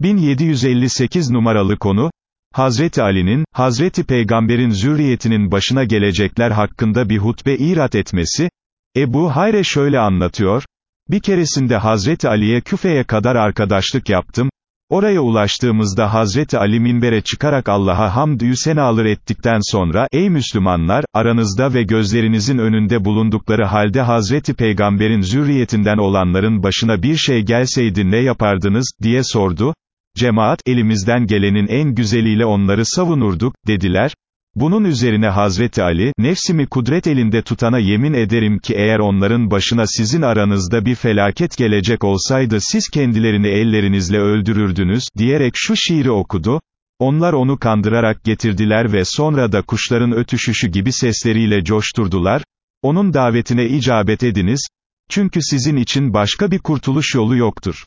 1758 numaralı konu, Hazreti Ali'nin, Hazreti Peygamber'in zürriyetinin başına gelecekler hakkında bir hutbe irat etmesi, Ebu Hayre şöyle anlatıyor, bir keresinde Hazreti Ali'ye Küfe'ye kadar arkadaşlık yaptım, oraya ulaştığımızda Hazreti Ali minbere çıkarak Allah'a hamdü senalar ettikten sonra, ey Müslümanlar, aranızda ve gözlerinizin önünde bulundukları halde Hazreti Peygamber'in zürriyetinden olanların başına bir şey gelseydi ne yapardınız, diye sordu, Cemaat, elimizden gelenin en güzeliyle onları savunurduk, dediler. Bunun üzerine Hazreti Ali, nefsimi kudret elinde tutana yemin ederim ki eğer onların başına sizin aranızda bir felaket gelecek olsaydı siz kendilerini ellerinizle öldürürdünüz, diyerek şu şiiri okudu. Onlar onu kandırarak getirdiler ve sonra da kuşların ötüşüşü gibi sesleriyle coşturdular. Onun davetine icabet ediniz, çünkü sizin için başka bir kurtuluş yolu yoktur.